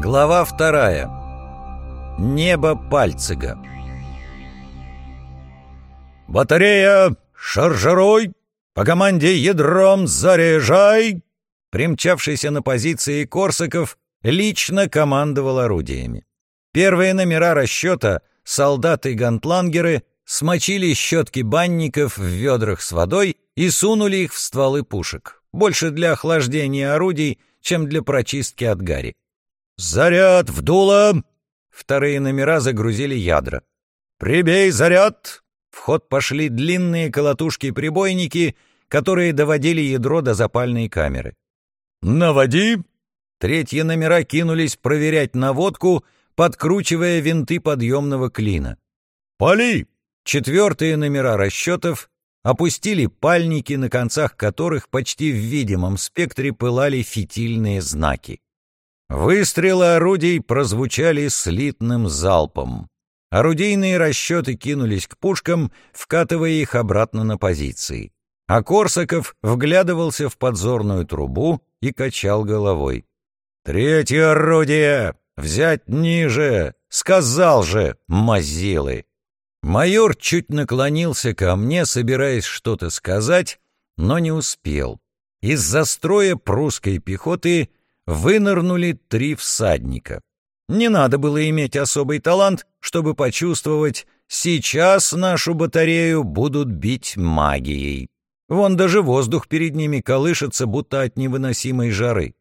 Глава вторая. Небо Пальцига. «Батарея! Шаржерой! По команде ядром заряжай!» Примчавшийся на позиции Корсаков лично командовал орудиями. Первые номера расчета, солдаты-гантлангеры, смочили щетки банников в ведрах с водой и сунули их в стволы пушек. Больше для охлаждения орудий, чем для прочистки от гари. «Заряд в дуло!» Вторые номера загрузили ядра. «Прибей заряд!» В ход пошли длинные колотушки-прибойники, которые доводили ядро до запальной камеры. «Наводи!» Третьи номера кинулись проверять наводку, подкручивая винты подъемного клина. «Пали!» Четвертые номера расчетов опустили пальники, на концах которых почти в видимом спектре пылали фитильные знаки. Выстрелы орудий прозвучали слитным залпом. Орудийные расчеты кинулись к пушкам, вкатывая их обратно на позиции. А Корсаков вглядывался в подзорную трубу и качал головой. «Третье орудие! Взять ниже! Сказал же, мазилы!» Майор чуть наклонился ко мне, собираясь что-то сказать, но не успел. Из-за строя прусской пехоты вынырнули три всадника. Не надо было иметь особый талант, чтобы почувствовать, сейчас нашу батарею будут бить магией. Вон даже воздух перед ними колышется, будто от невыносимой жары.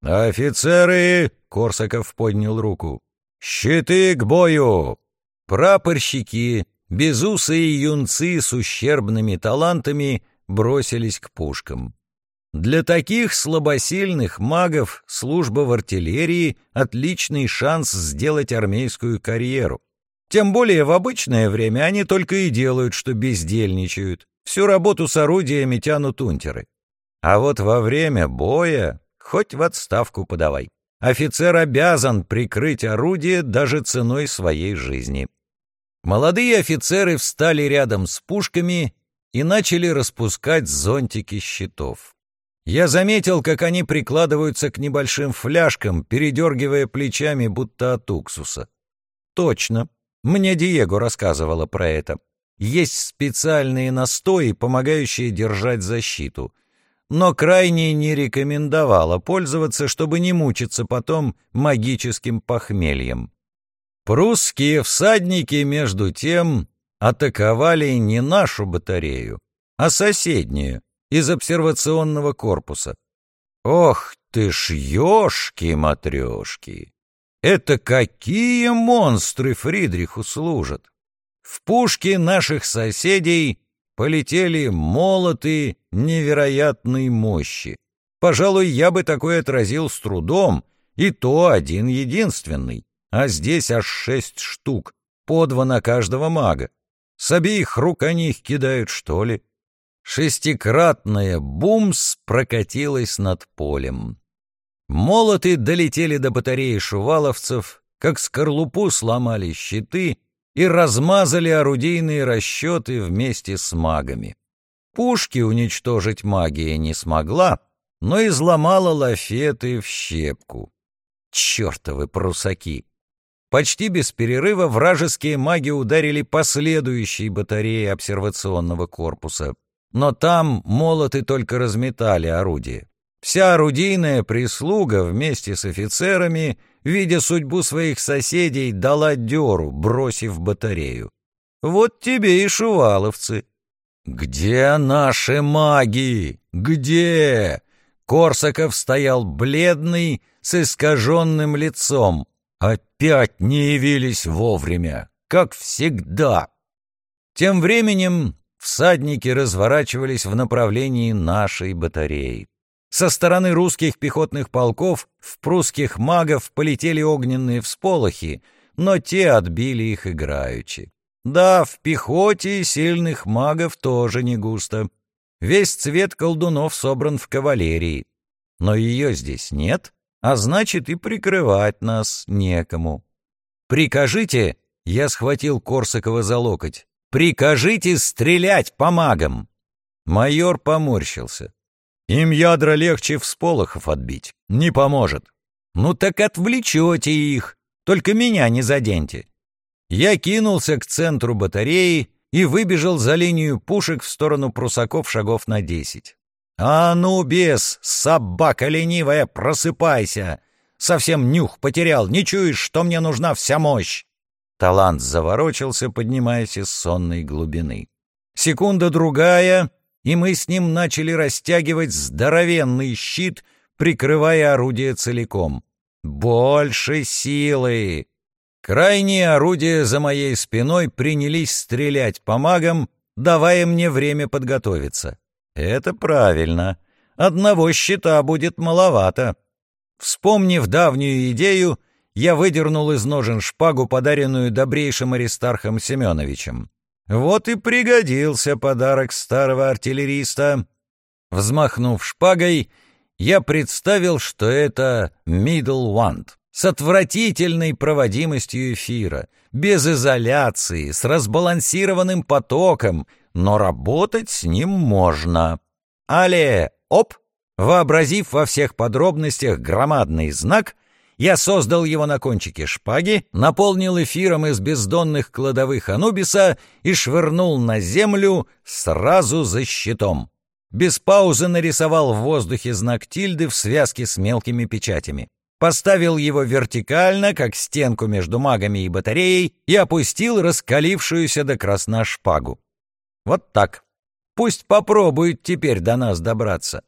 «Офицеры!» — Корсаков поднял руку. «Щиты к бою!» Прапорщики, безусые юнцы с ущербными талантами бросились к пушкам. Для таких слабосильных магов служба в артиллерии — отличный шанс сделать армейскую карьеру. Тем более в обычное время они только и делают, что бездельничают. Всю работу с орудиями тянут унтеры. А вот во время боя хоть в отставку подавай. Офицер обязан прикрыть орудие даже ценой своей жизни. Молодые офицеры встали рядом с пушками и начали распускать зонтики щитов. Я заметил, как они прикладываются к небольшим фляжкам, передергивая плечами, будто от уксуса. Точно. Мне Диего рассказывала про это. Есть специальные настои, помогающие держать защиту. Но крайне не рекомендовала пользоваться, чтобы не мучиться потом магическим похмельем. Прусские всадники, между тем, атаковали не нашу батарею, а соседнюю, из обсервационного корпуса. Ох ты ж ёшки-матрёшки! Это какие монстры Фридриху служат! В пушки наших соседей полетели молоты невероятной мощи. Пожалуй, я бы такой отразил с трудом, и то один-единственный. А здесь аж шесть штук, по два на каждого мага. С обеих рук они их кидают, что ли? Шестикратная бумс прокатилась над полем. Молоты долетели до батареи шуваловцев, как скорлупу сломали щиты и размазали орудийные расчеты вместе с магами. Пушки уничтожить магия не смогла, но изломала лафеты в щепку. Чертовы прусаки! Почти без перерыва вражеские маги ударили по следующей батарее обсервационного корпуса но там молоты только разметали орудие. Вся орудийная прислуга вместе с офицерами, видя судьбу своих соседей, дала дёру, бросив батарею. Вот тебе и шуваловцы. «Где наши маги? Где?» Корсаков стоял бледный, с искаженным лицом. Опять не явились вовремя, как всегда. Тем временем всадники разворачивались в направлении нашей батареи. Со стороны русских пехотных полков в прусских магов полетели огненные всполохи, но те отбили их играючи. Да, в пехоте сильных магов тоже не густо. Весь цвет колдунов собран в кавалерии. Но ее здесь нет, а значит и прикрывать нас некому. «Прикажите!» — я схватил Корсакова за локоть. Прикажите стрелять по магам!» Майор поморщился. «Им ядра легче всполохов отбить. Не поможет. Ну так отвлечете их, только меня не заденьте. Я кинулся к центру батареи и выбежал за линию пушек в сторону прусаков шагов на десять. «А ну, бес, собака ленивая, просыпайся! Совсем нюх потерял, не чуешь, что мне нужна вся мощь!» Талант заворочился, поднимаясь из сонной глубины. Секунда-другая, и мы с ним начали растягивать здоровенный щит, прикрывая орудие целиком. Больше силы! Крайние орудия за моей спиной принялись стрелять по магам, давая мне время подготовиться. Это правильно. Одного щита будет маловато. Вспомнив давнюю идею, я выдернул из ножен шпагу, подаренную добрейшим Аристархом Семеновичем. Вот и пригодился подарок старого артиллериста. Взмахнув шпагой, я представил, что это middle wand с отвратительной проводимостью эфира, без изоляции, с разбалансированным потоком, но работать с ним можно. Але, оп! Вообразив во всех подробностях громадный знак, я создал его на кончике шпаги, наполнил эфиром из бездонных кладовых Анубиса и швырнул на землю сразу за щитом. Без паузы нарисовал в воздухе знак тильды в связке с мелкими печатями. Поставил его вертикально, как стенку между магами и батареей, и опустил раскалившуюся до красна шпагу. Вот так. Пусть попробует теперь до нас добраться.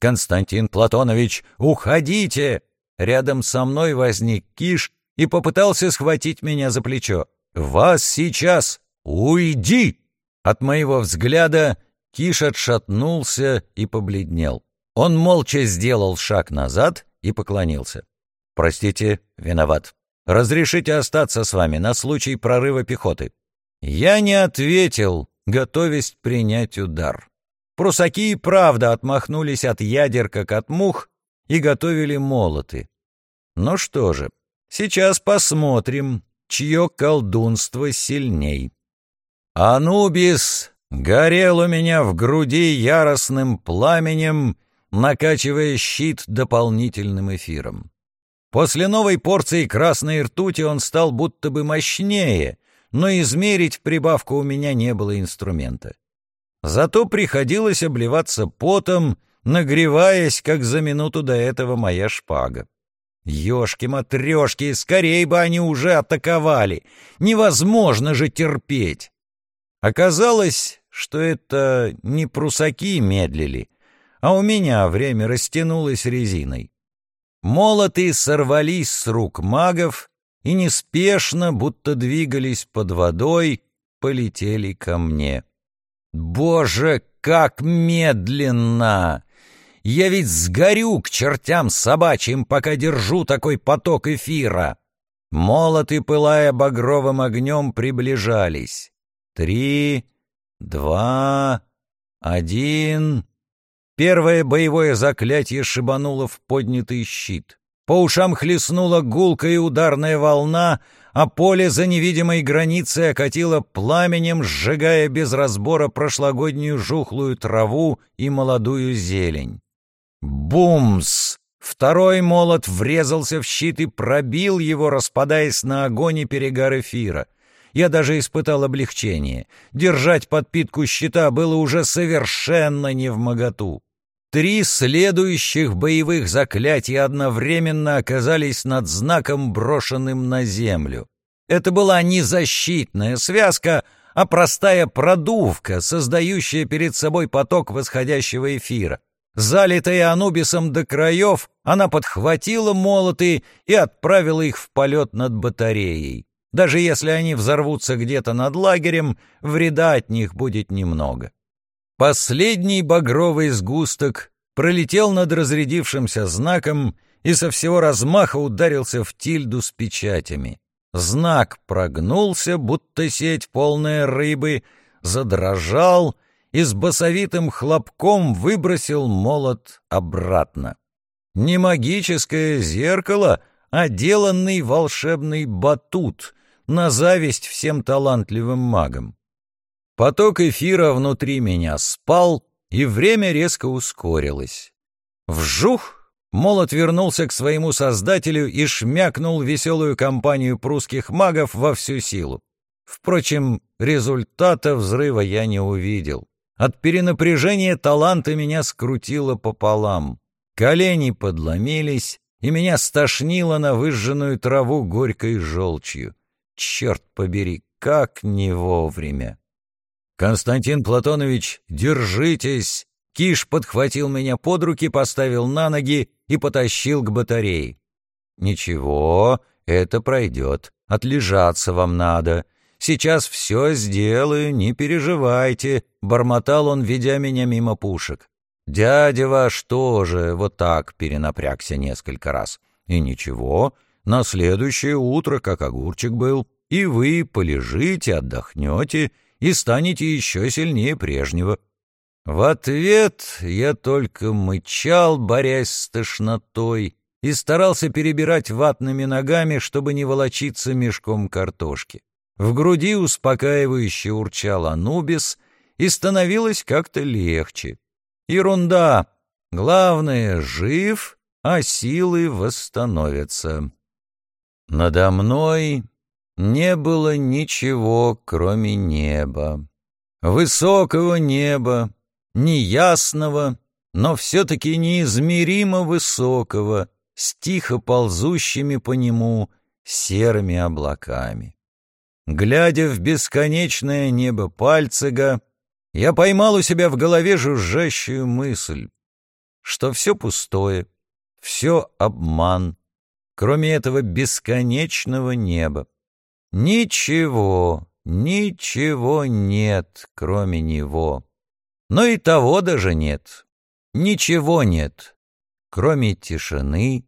«Константин Платонович, уходите!» Рядом со мной возник Киш и попытался схватить меня за плечо. «Вас сейчас! Уйди!» От моего взгляда Киш отшатнулся и побледнел. Он молча сделал шаг назад и поклонился. «Простите, виноват. Разрешите остаться с вами на случай прорыва пехоты?» Я не ответил, готовясь принять удар. Прусаки и правда отмахнулись от ядер, как от мух, и готовили молоты. Ну что же, сейчас посмотрим, чье колдунство сильней. Анубис горел у меня в груди яростным пламенем, накачивая щит дополнительным эфиром. После новой порции красной ртути он стал будто бы мощнее, но измерить прибавку у меня не было инструмента. Зато приходилось обливаться потом, нагреваясь, как за минуту до этого моя шпага. Ёшки-матрёшки, скорей бы они уже атаковали! Невозможно же терпеть! Оказалось, что это не прусаки медлили, а у меня время растянулось резиной. Молоты сорвались с рук магов и неспешно, будто двигались под водой, полетели ко мне. Боже, как медленно! Я ведь сгорю к чертям собачьим, пока держу такой поток эфира. Молоты, пылая багровым огнем, приближались. Три, два, один... Первое боевое заклятие шибануло в поднятый щит. По ушам хлестнула гулкая ударная волна, а поле за невидимой границей окатило пламенем, сжигая без разбора прошлогоднюю жухлую траву и молодую зелень. Бумс! Второй молот врезался в щит и пробил его, распадаясь на огонь и перегар эфира. Я даже испытал облегчение. Держать подпитку щита было уже совершенно не в моготу. Три следующих боевых заклятия одновременно оказались над знаком, брошенным на землю. Это была не защитная связка, а простая продувка, создающая перед собой поток восходящего эфира. Залитая Анубисом до краев, она подхватила молоты и отправила их в полет над батареей. Даже если они взорвутся где-то над лагерем, вреда от них будет немного. Последний багровый сгусток пролетел над разрядившимся знаком и со всего размаха ударился в тильду с печатями. Знак прогнулся, будто сеть полная рыбы, задрожал и с басовитым хлопком выбросил молот обратно. Не магическое зеркало, а деланный волшебный батут на зависть всем талантливым магам. Поток эфира внутри меня спал, и время резко ускорилось. Вжух! Молот вернулся к своему создателю и шмякнул веселую компанию прусских магов во всю силу. Впрочем, результата взрыва я не увидел. От перенапряжения таланта меня скрутило пополам. Колени подломились, и меня стошнило на выжженную траву горькой желчью. Черт побери, как не вовремя! «Константин Платонович, держитесь!» Киш подхватил меня под руки, поставил на ноги и потащил к батарее. «Ничего, это пройдет. Отлежаться вам надо. Сейчас все сделаю, не переживайте», — бормотал он, ведя меня мимо пушек. «Дядя ваш тоже вот так перенапрягся несколько раз. И ничего, на следующее утро, как огурчик был, и вы полежите, отдохнете и станете еще сильнее прежнего. В ответ я только мычал, борясь с тошнотой, и старался перебирать ватными ногами, чтобы не волочиться мешком картошки. В груди успокаивающе урчал Анубис, и становилось как-то легче. Ерунда. Главное — жив, а силы восстановятся. Надо мной не было ничего, кроме неба. Высокого неба, неясного, но все-таки неизмеримо высокого, с тихо ползущими по нему серыми облаками. Глядя в бесконечное небо Пальцега, я поймал у себя в голове жужжащую мысль, что все пустое, все обман, кроме этого бесконечного неба. Ничего, ничего нет, кроме него. Но и того даже нет. Ничего нет, кроме тишины,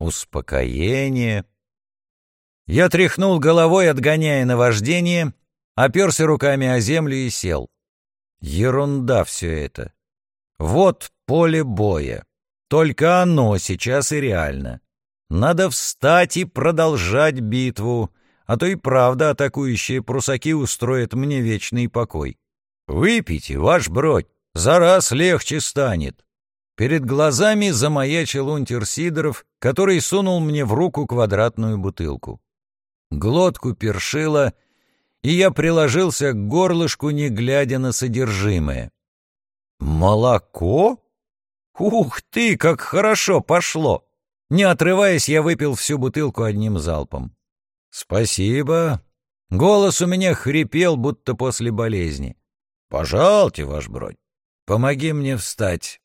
успокоения. Я тряхнул головой, отгоняя наваждение, оперся руками о землю и сел. Ерунда все это. Вот поле боя. Только оно сейчас и реально. Надо встать и продолжать битву, а то и правда атакующие прусаки устроят мне вечный покой. «Выпейте, ваш бродь, за раз легче станет». Перед глазами замаячил унтер Сидоров, который сунул мне в руку квадратную бутылку. Глотку першило, и я приложился к горлышку, не глядя на содержимое. «Молоко? Ух ты, как хорошо пошло!» Не отрываясь, я выпил всю бутылку одним залпом. «Спасибо». Голос у меня хрипел, будто после болезни. «Пожалуйте, ваш бродь, помоги мне встать».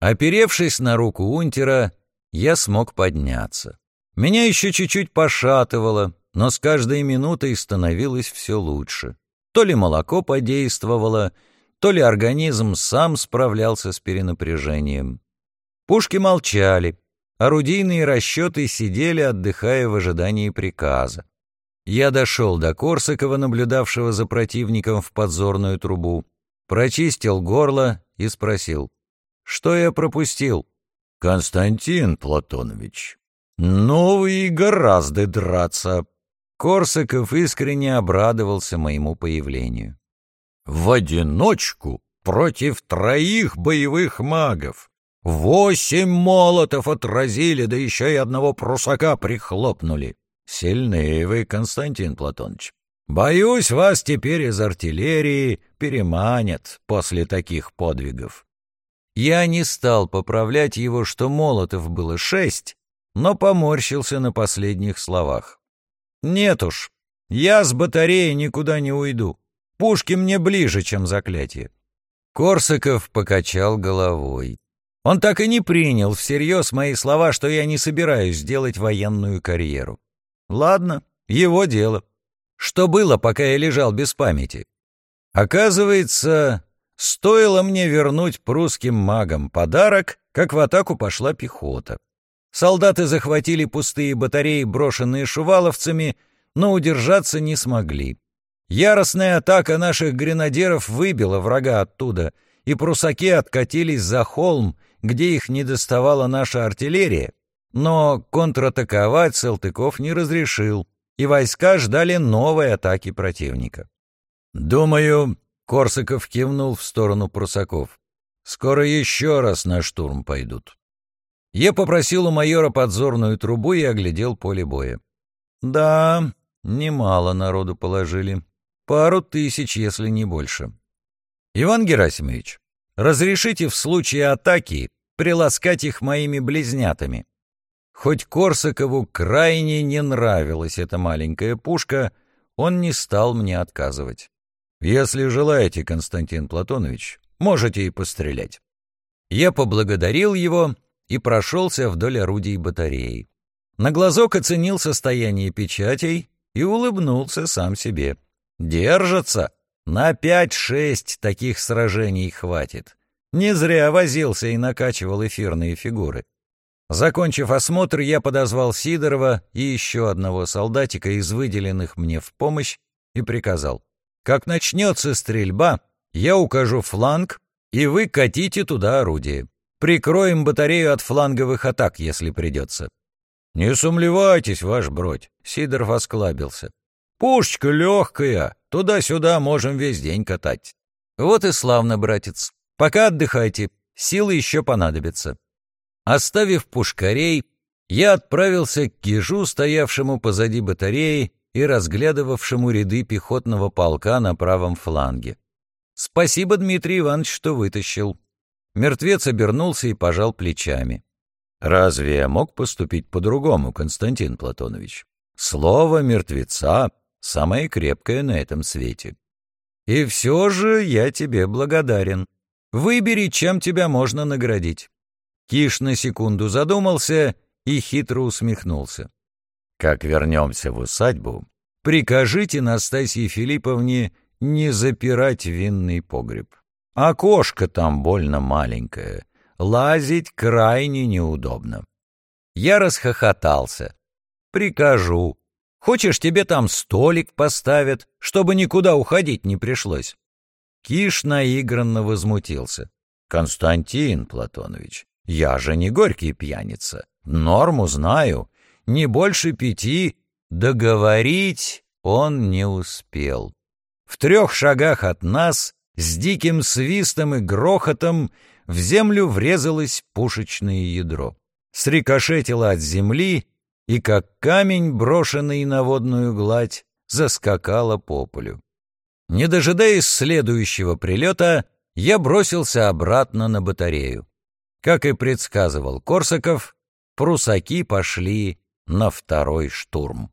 Оперевшись на руку унтера, я смог подняться. Меня еще чуть-чуть пошатывало, но с каждой минутой становилось все лучше. То ли молоко подействовало, то ли организм сам справлялся с перенапряжением. Пушки молчали, орудийные расчеты сидели, отдыхая в ожидании приказа. Я дошел до Корсакова, наблюдавшего за противником в подзорную трубу, прочистил горло и спросил, что я пропустил. «Константин Платонович, ну и гораздо драться!» Корсаков искренне обрадовался моему появлению. «В одиночку против троих боевых магов! Восемь молотов отразили, да еще и одного прусака прихлопнули! Сильные вы, Константин Платонович. Боюсь, вас теперь из артиллерии переманят после таких подвигов. Я не стал поправлять его, что молотов было шесть, но поморщился на последних словах. Нет уж, я с батареи никуда не уйду. Пушки мне ближе, чем заклятие. Корсаков покачал головой. Он так и не принял всерьез мои слова, что я не собираюсь делать военную карьеру. Ладно, его дело. Что было, пока я лежал без памяти? Оказывается, стоило мне вернуть прусским магам подарок, как в атаку пошла пехота. Солдаты захватили пустые батареи, брошенные шуваловцами, но удержаться не смогли. Яростная атака наших гренадеров выбила врага оттуда, и прусаки откатились за холм, где их не доставала наша артиллерия, но контратаковать Салтыков не разрешил, и войска ждали новой атаки противника. «Думаю», — Корсаков кивнул в сторону прусаков, — «скоро еще раз на штурм пойдут». Я попросил у майора подзорную трубу и оглядел поле боя. Да, немало народу положили. Пару тысяч, если не больше. Иван Герасимович, разрешите в случае атаки приласкать их моими близнятами. Хоть Корсакову крайне не нравилась эта маленькая пушка, он не стал мне отказывать. Если желаете, Константин Платонович, можете и пострелять. Я поблагодарил его и прошелся вдоль орудий батареи. На глазок оценил состояние печатей и улыбнулся сам себе. Держатся. На пять-шесть таких сражений хватит. Не зря возился и накачивал эфирные фигуры. Закончив осмотр, я подозвал Сидорова и еще одного солдатика из выделенных мне в помощь и приказал. «Как начнется стрельба, я укажу фланг, и вы катите туда орудие. Прикроем батарею от фланговых атак, если придется». «Не сумлевайтесь, ваш бродь», — Сидоров осклабился. «Пушечка легкая, туда-сюда можем весь день катать». «Вот и славно, братец. Пока отдыхайте, силы еще понадобятся». Оставив пушкарей, я отправился к кижу, стоявшему позади батареи и разглядывавшему ряды пехотного полка на правом фланге. «Спасибо, Дмитрий Иванович, что вытащил». Мертвец обернулся и пожал плечами. «Разве я мог поступить по-другому, Константин Платонович? Слово мертвеца — самое крепкое на этом свете. И все же я тебе благодарен. Выбери, чем тебя можно наградить». Киш на секунду задумался и хитро усмехнулся. «Как вернемся в усадьбу, прикажите Настасье Филипповне не запирать винный погреб. Окошко там больно маленькое, лазить крайне неудобно». Я расхохотался. «Прикажу. Хочешь, тебе там столик поставят, чтобы никуда уходить не пришлось?» Киш наигранно возмутился. «Константин Платонович, я же не горький пьяница. Норму знаю. Не больше пяти. Договорить он не успел. В трех шагах от нас, с диким свистом и грохотом, в землю врезалось пушечное ядро. Срикошетило от земли и, как камень, брошенный на водную гладь, заскакало по полю. Не дожидаясь следующего прилета, я бросился обратно на батарею. Как и предсказывал Корсаков, прусаки пошли на второй штурм.